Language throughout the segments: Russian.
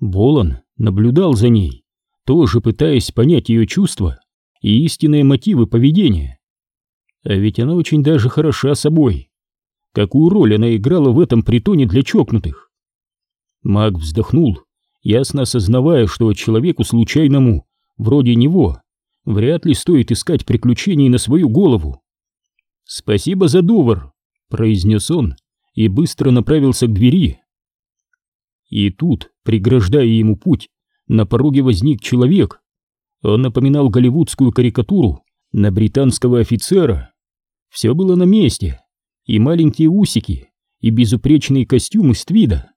Болон наблюдал за ней, тоже пытаясь понять ее чувства и истинные мотивы поведения. А ведь она очень даже хороша собой. Какую роль она играла в этом притоне для чокнутых? Маг вздохнул, ясно осознавая, что человеку случайному, вроде него, вряд ли стоит искать приключений на свою голову. «Спасибо за довар», — произнес он и быстро направился к двери. И тут, преграждая ему путь, на пороге возник человек. Он напоминал голливудскую карикатуру на британского офицера. Все было на месте, и маленькие усики, и безупречный костюм из твида.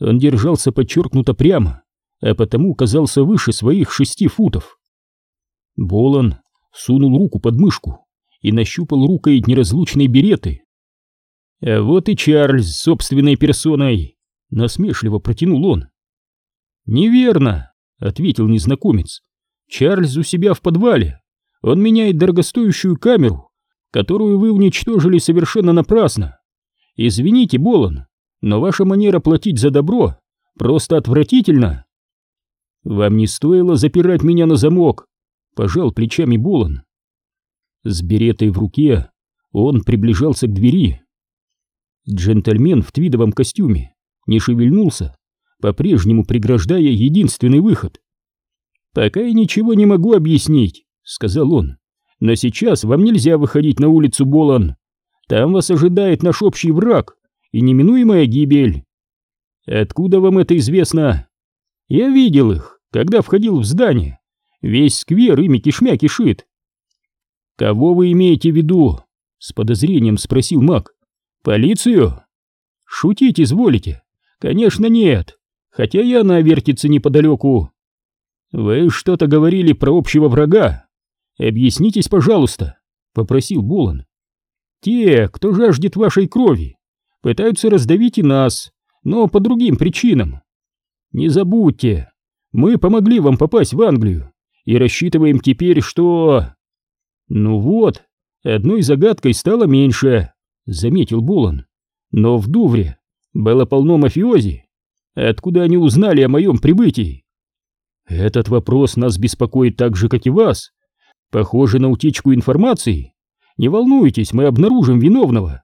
Он держался подчеркнуто прямо, а потому казался выше своих шести футов. Болон сунул руку под мышку и нащупал рукой неразлучной береты. А вот и Чарльз собственной персоной, насмешливо протянул он. Неверно, ответил незнакомец. Чарльз у себя в подвале. Он меняет дорогостоящую камеру, которую вы уничтожили совершенно напрасно. Извините, Болон, но ваша манера платить за добро просто отвратительна. Вам не стоило запирать меня на замок, пожал плечами Болон. С беретой в руке он приближался к двери. Джентльмен в твидовом костюме не шевельнулся, по-прежнему преграждая единственный выход. «Пока я ничего не могу объяснить», — сказал он. «Но сейчас вам нельзя выходить на улицу Болон. Там вас ожидает наш общий враг и неминуемая гибель». «Откуда вам это известно?» «Я видел их, когда входил в здание. Весь сквер ими кишмя кишит. «Кого вы имеете в виду?» — с подозрением спросил маг. «Полицию?» «Шутить изволите?» «Конечно нет, хотя и она вертится неподалеку». «Вы что-то говорили про общего врага? Объяснитесь, пожалуйста», — попросил Болон. «Те, кто жаждет вашей крови, пытаются раздавить и нас, но по другим причинам. Не забудьте, мы помогли вам попасть в Англию и рассчитываем теперь, что...» «Ну вот, одной загадкой стало меньше», — заметил Булан. «Но в Дувре было полно мафиози. Откуда они узнали о моем прибытии?» «Этот вопрос нас беспокоит так же, как и вас. Похоже на утечку информации. Не волнуйтесь, мы обнаружим виновного».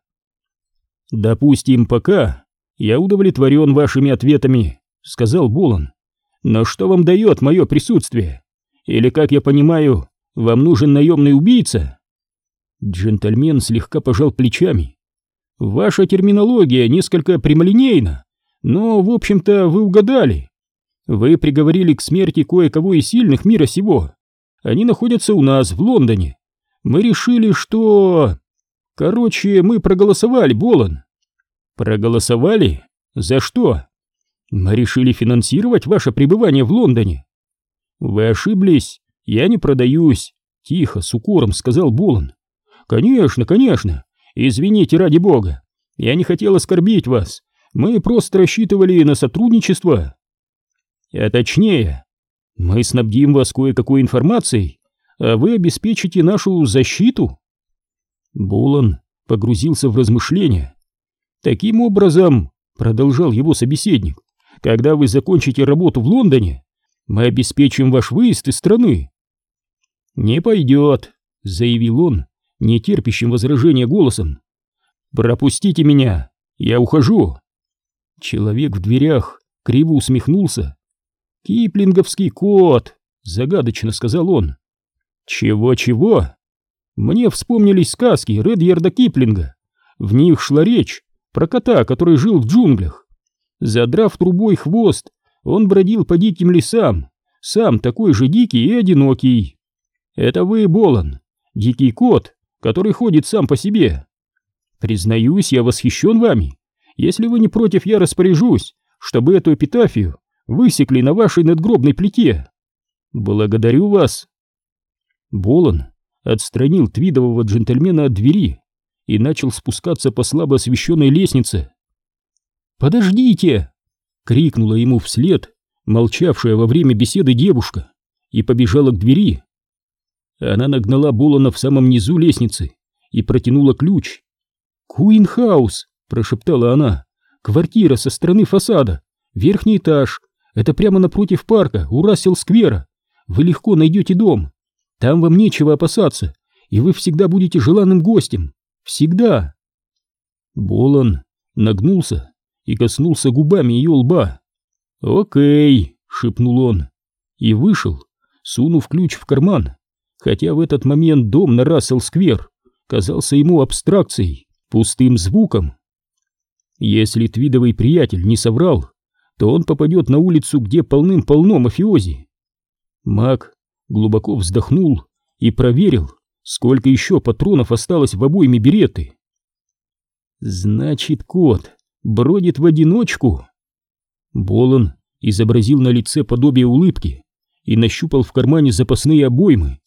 «Допустим, пока я удовлетворен вашими ответами», — сказал Булан. «Но что вам дает мое присутствие? Или, как я понимаю, вам нужен наемный убийца?» Джентльмен слегка пожал плечами. «Ваша терминология несколько прямолинейна, но, в общем-то, вы угадали. Вы приговорили к смерти кое-кого из сильных мира сего. Они находятся у нас, в Лондоне. Мы решили, что... Короче, мы проголосовали, Болон». «Проголосовали? За что?» «Мы решили финансировать ваше пребывание в Лондоне». «Вы ошиблись. «Я не продаюсь», — тихо, с укором сказал Булан. «Конечно, конечно. Извините, ради бога. Я не хотел оскорбить вас. Мы просто рассчитывали на сотрудничество». «А точнее, мы снабдим вас кое-какой информацией, а вы обеспечите нашу защиту». Булан погрузился в размышления. «Таким образом», — продолжал его собеседник, — «когда вы закончите работу в Лондоне, мы обеспечим ваш выезд из страны. «Не пойдет», — заявил он, нетерпящим возражения голосом. «Пропустите меня, я ухожу». Человек в дверях криво усмехнулся. «Киплинговский кот», — загадочно сказал он. «Чего-чего?» Мне вспомнились сказки Редьярда Киплинга. В них шла речь про кота, который жил в джунглях. Задрав трубой хвост, он бродил по диким лесам, сам такой же дикий и одинокий. Это вы, Болон, дикий кот, который ходит сам по себе. Признаюсь, я восхищен вами. Если вы не против, я распоряжусь, чтобы эту эпитафию высекли на вашей надгробной плите. Благодарю вас. Болон отстранил твидового джентльмена от двери и начал спускаться по слабо освещенной лестнице. «Подождите!» — крикнула ему вслед молчавшая во время беседы девушка и побежала к двери. Она нагнала Болона в самом низу лестницы и протянула ключ. «Куин-хаус!» — прошептала она. «Квартира со стороны фасада, верхний этаж, Это прямо напротив парка, у Рассел-сквера. Вы легко найдете дом. Там вам нечего опасаться, и вы всегда будете желанным гостем. Всегда. Болон нагнулся и коснулся губами ее лба. «Окей», — шепнул он, и вышел, сунув ключ в карман, хотя в этот момент дом на Рассел-сквер казался ему абстракцией, пустым звуком. Если твидовый приятель не соврал, то он попадет на улицу, где полным-полно мафиози. Мак глубоко вздохнул и проверил, сколько еще патронов осталось в обойме береты. Значит, кот бродит в одиночку. Болон изобразил на лице подобие улыбки и нащупал в кармане запасные обоймы.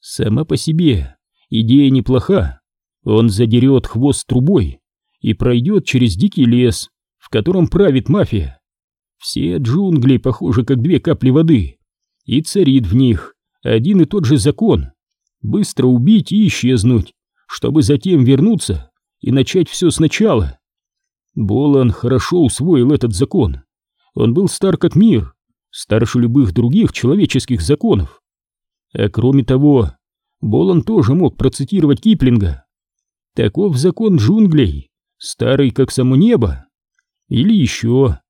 Сама по себе идея неплоха. Он задерет хвост трубой и пройдет через дикий лес, в котором правит мафия. Все джунгли похожи как две капли воды, и царит в них один и тот же закон — быстро убить и исчезнуть, чтобы затем вернуться и начать все сначала. Болан хорошо усвоил этот закон. Он был стар как мир, старше любых других человеческих законов. А кроме того, Болан тоже мог процитировать Киплинга. Таков закон джунглей, старый как само небо. Или еще.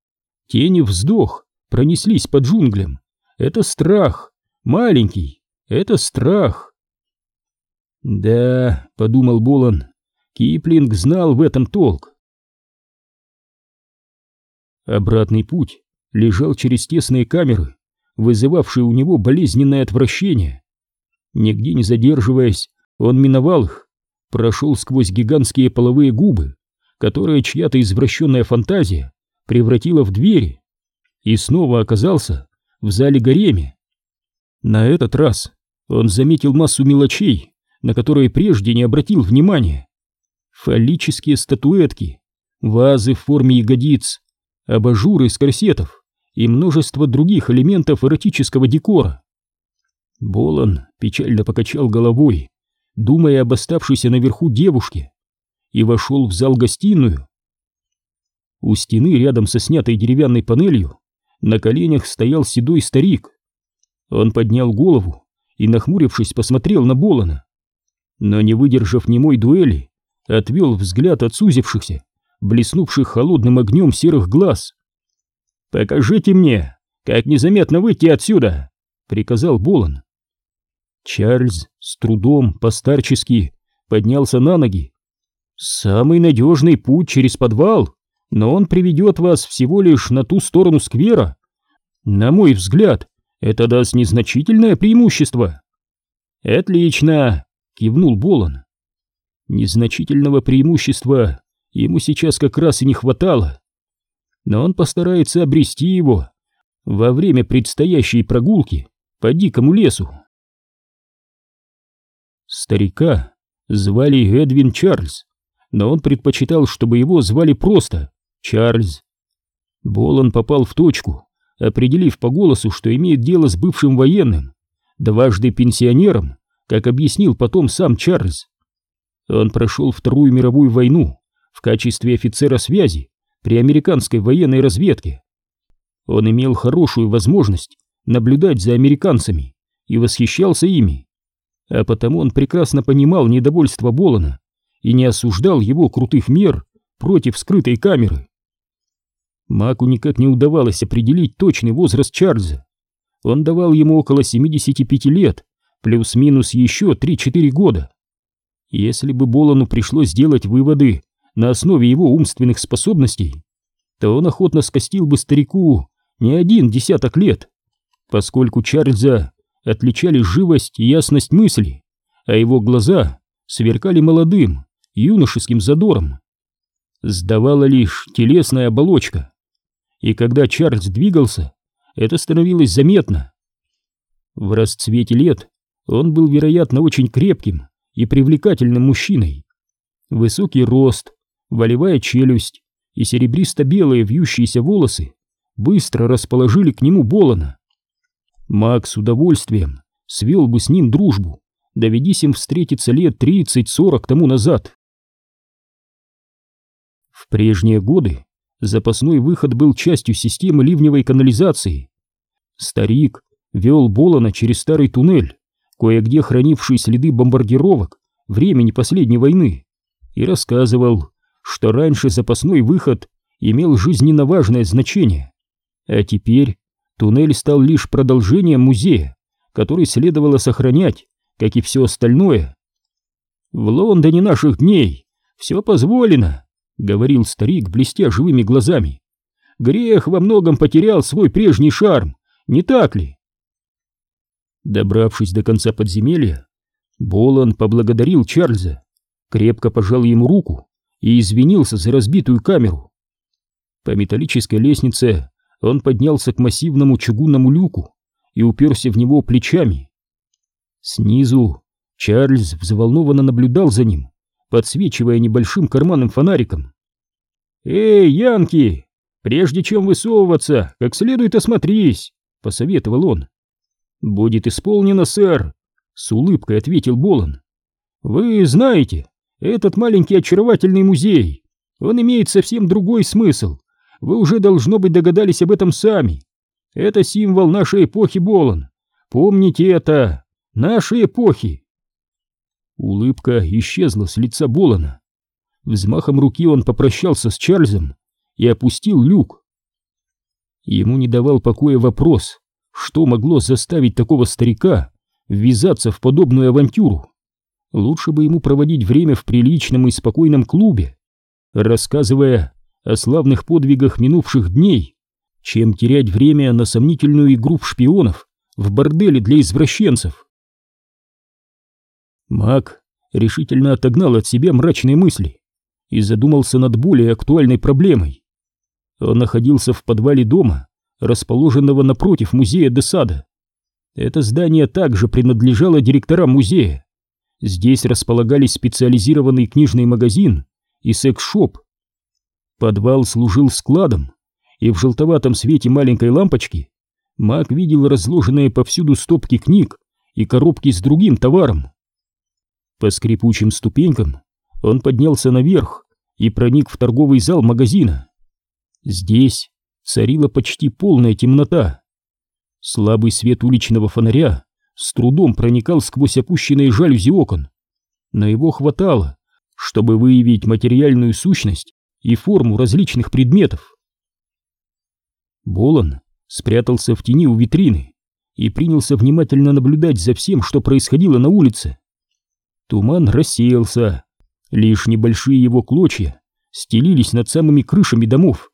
Тени вздох пронеслись по джунглям. Это страх, маленький, это страх. Да, подумал Болан, Киплинг знал в этом толк. Обратный путь лежал через тесные камеры, вызывавшие у него болезненное отвращение. Нигде не задерживаясь, он миновал их, прошел сквозь гигантские половые губы, которые чья-то извращенная фантазия превратила в двери, и снова оказался в зале гареме. На этот раз он заметил массу мелочей, на которые прежде не обратил внимания фаллические статуэтки, вазы в форме ягодиц, абажуры из корсетов и множество других элементов эротического декора. Болон печально покачал головой, думая об оставшейся наверху девушке, и вошел в зал-гостиную. У стены рядом со снятой деревянной панелью на коленях стоял седой старик. Он поднял голову и, нахмурившись, посмотрел на Болона. Но не выдержав немой дуэли, отвел взгляд от сузившихся, блеснувших холодным огнем серых глаз. «Покажите мне, как незаметно выйти отсюда!» — приказал Болон. Чарльз с трудом, постарчески, поднялся на ноги. «Самый надежный путь через подвал, но он приведет вас всего лишь на ту сторону сквера. На мой взгляд, это даст незначительное преимущество». «Отлично!» — кивнул Болон. Незначительного преимущества ему сейчас как раз и не хватало. Но он постарается обрести его во время предстоящей прогулки по дикому лесу. Старика звали Эдвин Чарльз, но он предпочитал, чтобы его звали просто Чарльз. Болон попал в точку, определив по голосу, что имеет дело с бывшим военным, дважды пенсионером, как объяснил потом сам Чарльз. Он прошел Вторую мировую войну в качестве офицера связи при американской военной разведке. Он имел хорошую возможность наблюдать за американцами и восхищался ими, а потому он прекрасно понимал недовольство Болона и не осуждал его крутых мер против скрытой камеры. Маку никак не удавалось определить точный возраст Чарльза. Он давал ему около 75 лет, плюс-минус еще 3-4 года. Если бы Болону пришлось сделать выводы на основе его умственных способностей, то он охотно скостил бы старику не один десяток лет, поскольку Чарльза отличали живость и ясность мысли, а его глаза сверкали молодым, юношеским задором. Сдавала лишь телесная оболочка, и когда Чарльз двигался, это становилось заметно. В расцвете лет он был, вероятно, очень крепким, и привлекательным мужчиной. Высокий рост, волевая челюсть и серебристо-белые вьющиеся волосы быстро расположили к нему Болона. Макс с удовольствием свел бы с ним дружбу, доведись им встретиться лет 30-40 тому назад. В прежние годы запасной выход был частью системы ливневой канализации. Старик вел Болона через старый туннель, кое-где хранивший следы бомбардировок времени последней войны, и рассказывал, что раньше запасной выход имел жизненно важное значение, а теперь туннель стал лишь продолжением музея, который следовало сохранять, как и все остальное. «В Лондоне наших дней все позволено», — говорил старик, блестя живыми глазами. «Грех во многом потерял свой прежний шарм, не так ли?» Добравшись до конца подземелья, Болан поблагодарил Чарльза, крепко пожал ему руку и извинился за разбитую камеру. По металлической лестнице он поднялся к массивному чугунному люку и уперся в него плечами. Снизу Чарльз взволнованно наблюдал за ним, подсвечивая небольшим карманным фонариком. «Эй, Янки, прежде чем высовываться, как следует осмотрись», — посоветовал он. «Будет исполнено, сэр», — с улыбкой ответил Болон. «Вы знаете, этот маленький очаровательный музей, он имеет совсем другой смысл. Вы уже, должно быть, догадались об этом сами. Это символ нашей эпохи, Болон. Помните это, нашей эпохи». Улыбка исчезла с лица Болона. Взмахом руки он попрощался с Чарльзом и опустил люк. Ему не давал покоя вопрос, что могло заставить такого старика ввязаться в подобную авантюру? Лучше бы ему проводить время в приличном и спокойном клубе, рассказывая о славных подвигах минувших дней, чем терять время на сомнительную игру в шпионов в борделе для извращенцев. Мак решительно отогнал от себя мрачные мысли и задумался над более актуальной проблемой. Он находился в подвале дома, расположенного напротив музея Десада. Это здание также принадлежало директорам музея. Здесь располагались специализированный книжный магазин и секс-шоп. Подвал служил складом, и в желтоватом свете маленькой лампочки Мак видел разложенные повсюду стопки книг и коробки с другим товаром. По скрипучим ступенькам он поднялся наверх и проник в торговый зал магазина. Здесь царила почти полная темнота. Слабый свет уличного фонаря с трудом проникал сквозь опущенные жалюзи окон, но его хватало, чтобы выявить материальную сущность и форму различных предметов. Болон спрятался в тени у витрины и принялся внимательно наблюдать за всем, что происходило на улице. Туман рассеялся, лишь небольшие его клочья стелились над самыми крышами домов.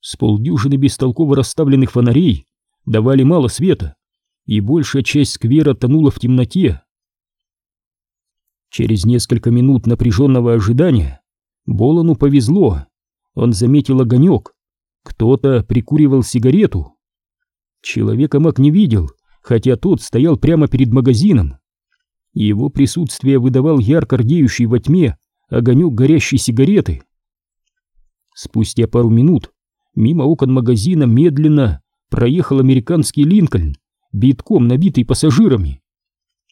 С полдюжины бестолково расставленных фонарей давали мало света, и большая часть сквера тонула в темноте. Через несколько минут напряженного ожидания Болону повезло. Он заметил огонек. Кто-то прикуривал сигарету. Человека Мак не видел, хотя тот стоял прямо перед магазином. Его присутствие выдавал ярко рдеющий во тьме огонек горящей сигареты. Спустя пару минут Мимо окон магазина медленно проехал американский Линкольн, битком набитый пассажирами.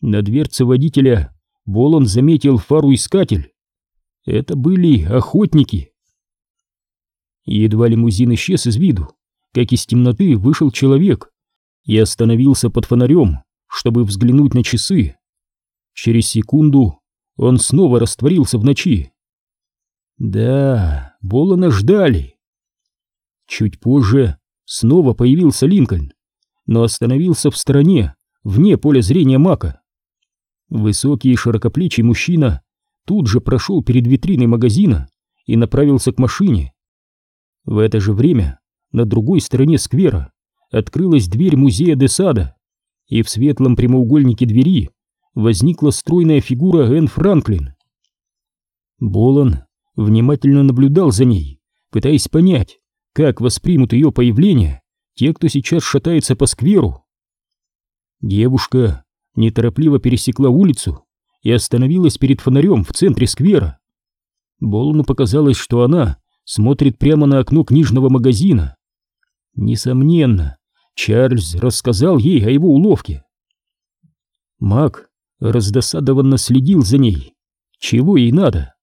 На дверце водителя Болон заметил фару-искатель. Это были охотники. Едва лимузин исчез из виду, как из темноты вышел человек и остановился под фонарем, чтобы взглянуть на часы. Через секунду он снова растворился в ночи. Да, Болона ждали. Чуть позже снова появился Линкольн, но остановился в стороне, вне поля зрения Мака. Высокий и широкоплечий мужчина тут же прошел перед витриной магазина и направился к машине. В это же время на другой стороне сквера открылась дверь музея Десада, и в светлом прямоугольнике двери возникла стройная фигура Энн Франклин. Болон внимательно наблюдал за ней, пытаясь понять, как воспримут ее появление те, кто сейчас шатается по скверу? Девушка неторопливо пересекла улицу и остановилась перед фонарем в центре сквера. Болону показалось, что она смотрит прямо на окно книжного магазина. Несомненно, Чарльз рассказал ей о его уловке. Мак раздосадованно следил за ней. Чего ей надо?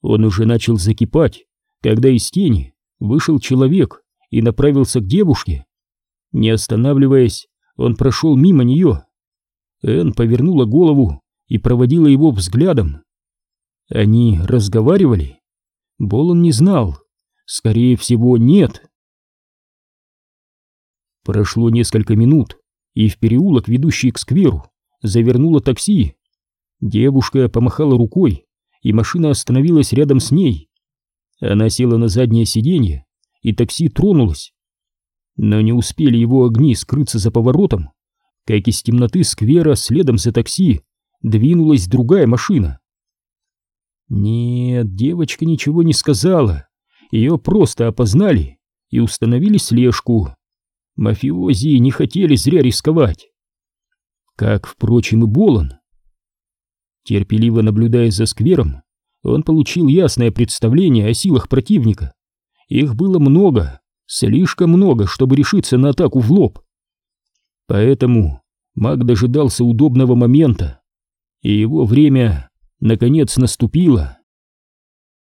Он уже начал закипать, когда из тени вышел человек и направился к девушке. Не останавливаясь, он прошел мимо нее. Энн повернула голову и проводила его взглядом. Они разговаривали? Болон не знал. Скорее всего, нет. Прошло несколько минут, и в переулок, ведущий к скверу, завернуло такси. Девушка помахала рукой, и машина остановилась рядом с ней. Она села на заднее сиденье, и такси тронулось. Но не успели его огни скрыться за поворотом, как из темноты сквера следом за такси двинулась другая машина. Нет, девочка ничего не сказала, ее просто опознали и установили слежку. Мафиози не хотели зря рисковать. Как, впрочем, и Болон. Терпеливо наблюдая за сквером, он получил ясное представление о силах противника. Их было много, слишком много, чтобы решиться на атаку в лоб. Поэтому маг дожидался удобного момента, и его время наконец наступило.